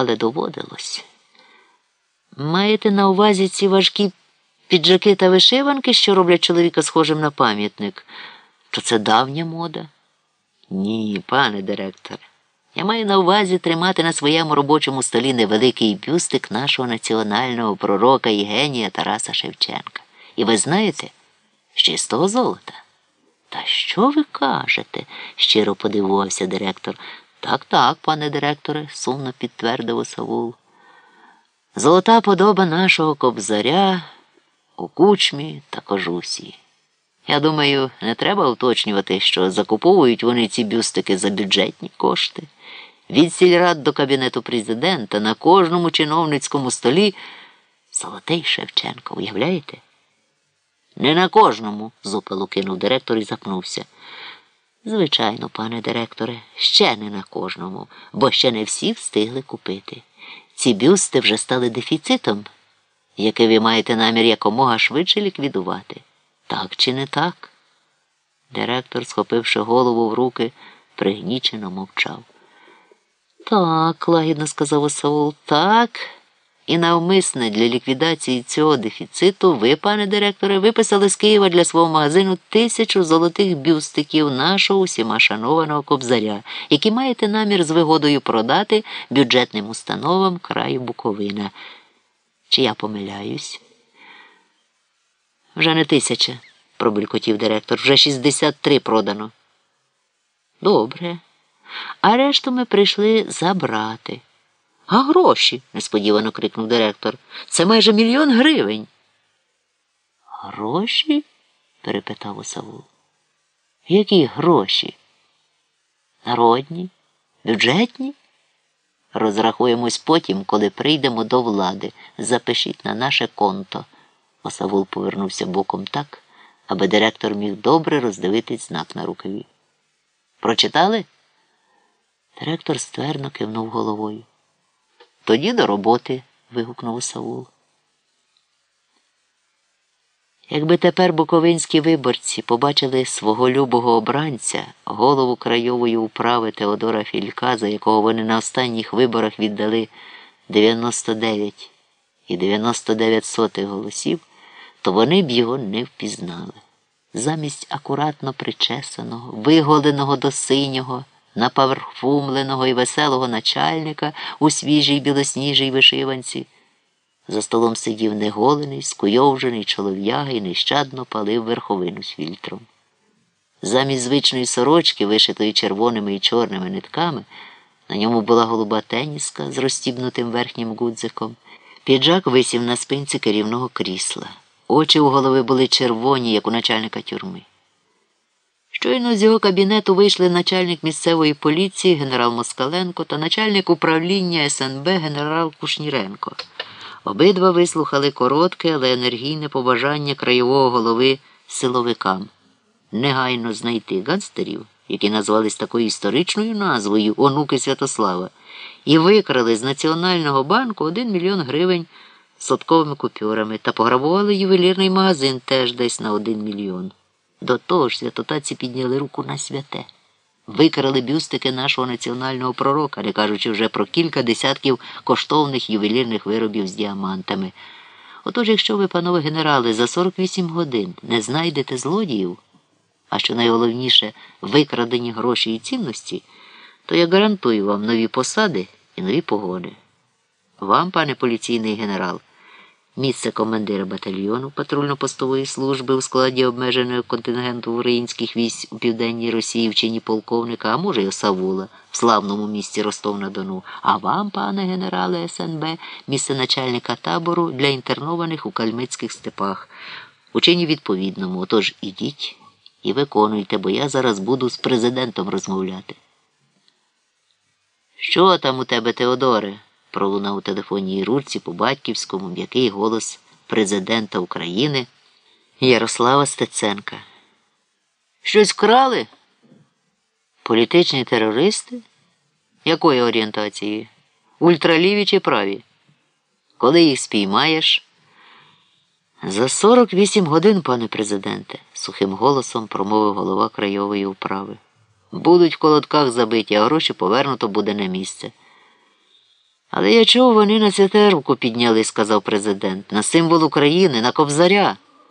але доводилось. Маєте на увазі ці важкі піджаки та вишиванки, що роблять чоловіка схожим на пам'ятник? То це давня мода? Ні, пане директоре. Я маю на увазі тримати на своєму робочому столі невеликий бюстик нашого національного пророка і генія Тараса Шевченка. І ви знаєте, з чистого золота. Та що ви кажете? щиро подивувався директор. Так, так, пане директоре, сумно підтвердив Савул. Золота подоба нашого кобзаря у кучмі та кожусі. Я думаю, не треба уточнювати, що закуповують вони ці бюстики за бюджетні кошти. Від сільрад до кабінету президента на кожному чиновницькому столі Золотий Шевченко, уявляєте? Не на кожному, зупилу кинув директор і запнувся. Звичайно, пане директоре, ще не на кожному, бо ще не всі встигли купити. Ці бюсти вже стали дефіцитом, який ви маєте намір якомога швидше ліквідувати. Так чи не так? Директор, схопивши голову в руки, пригнічено мовчав. Так, лагідно сказав Саул, так. І навмисне для ліквідації цього дефіциту ви, пане директоре, виписали з Києва для свого магазину тисячу золотих бюстиків нашого усіма шанованого кобзаря, які маєте намір з вигодою продати бюджетним установам краю Буковина. Чи я помиляюсь? Вже не тисяча, пробулькотів директор, вже 63 продано. Добре. А решту ми прийшли забрати. А гроші? несподівано крикнув директор. Це майже мільйон гривень. Гроші? перепитав Осавул. Які гроші? Народні? Бюджетні? Розрахуємось потім, коли прийдемо до влади. Запишіть на наше конто. Осавул повернувся боком так, аби директор міг добре роздивитись знак на рукаві. Прочитали? Директор ствердно кивнув головою. Тоді до роботи. вигукнув Саул. Якби тепер буковинські виборці побачили свого любого обранця, голову крайової управи Теодора Філька, за якого вони на останніх виборах віддали 99 і 99 сотих голосів, то вони б його не впізнали. Замість акуратно причесаного, виголеного до синього, напаверхфумленого і веселого начальника у свіжій білосніжій вишиванці. За столом сидів неголений, скуйовжений чолов'яга і нещадно палив верховину з фільтром. Замість звичної сорочки, вишитої червоними і чорними нитками, на ньому була голуба теніска з розстібнутим верхнім гудзиком. Піджак висів на спинці керівного крісла. Очі у голови були червоні, як у начальника тюрми. Щойно з його кабінету вийшли начальник місцевої поліції генерал Москаленко та начальник управління СНБ генерал Кушніренко. Обидва вислухали коротке, але енергійне побажання краєвого голови силовикам негайно знайти ганстерів, які назвались такою історичною назвою онуки Святослава, і викрали з Національного банку один мільйон гривень сотковими купюрами та пограбували ювелірний магазин теж десь на один мільйон. До того ж, святотаці підняли руку на святе, викрали бюстики нашого національного пророка, не кажучи вже про кілька десятків коштовних ювелірних виробів з діамантами. Отож, якщо ви, панове генерали, за 48 годин не знайдете злодіїв, а що найголовніше викрадені гроші і цінності, то я гарантую вам нові посади і нові погони. Вам, пане поліційний генерал. Місце командира батальйону патрульно-постової служби у складі обмеженого контингенту українських військ у південній Росії в чині полковника, а може й Осавула в славному місті Ростов-на-Дону. А вам, пане генерале СНБ, місце начальника табору для інтернованих у кальмицьких степах. У чині відповідному. Отож ідіть і виконуйте, бо я зараз буду з президентом розмовляти. Що там у тебе, Теодоре? Пролунав у телефонній рурці по батьківському м'який голос президента України Ярослава Стеценка. Щось вкрали? Політичні терористи? Якої орієнтації? Ультраліві чи праві? Коли їх спіймаєш? За 48 годин, пане президенте, сухим голосом промовив голова крайової управи. Будуть в колодках забиті, а гроші повернуто буде на місце. Але я чув, вони на святе руку підняли, сказав президент. На символ України, на кобзаря.